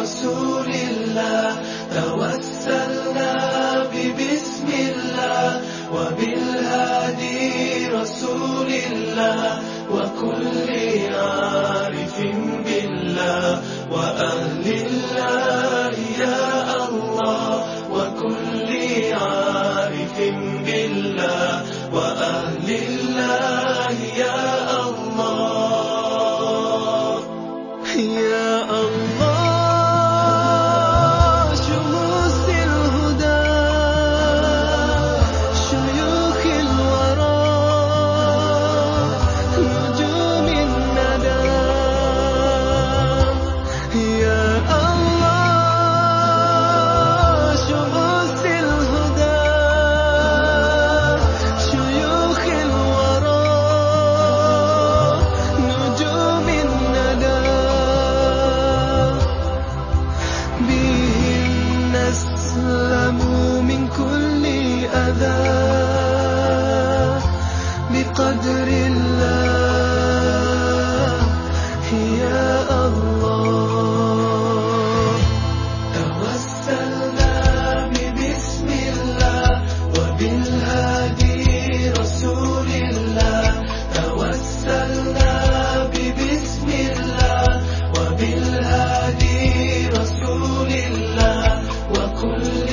رسول الله توسلنا ببسم الله. وبالهادي رسول الله وكل عارف بالله. وأهل الله يا الله وكل عارف بالله. وأهل الله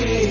me.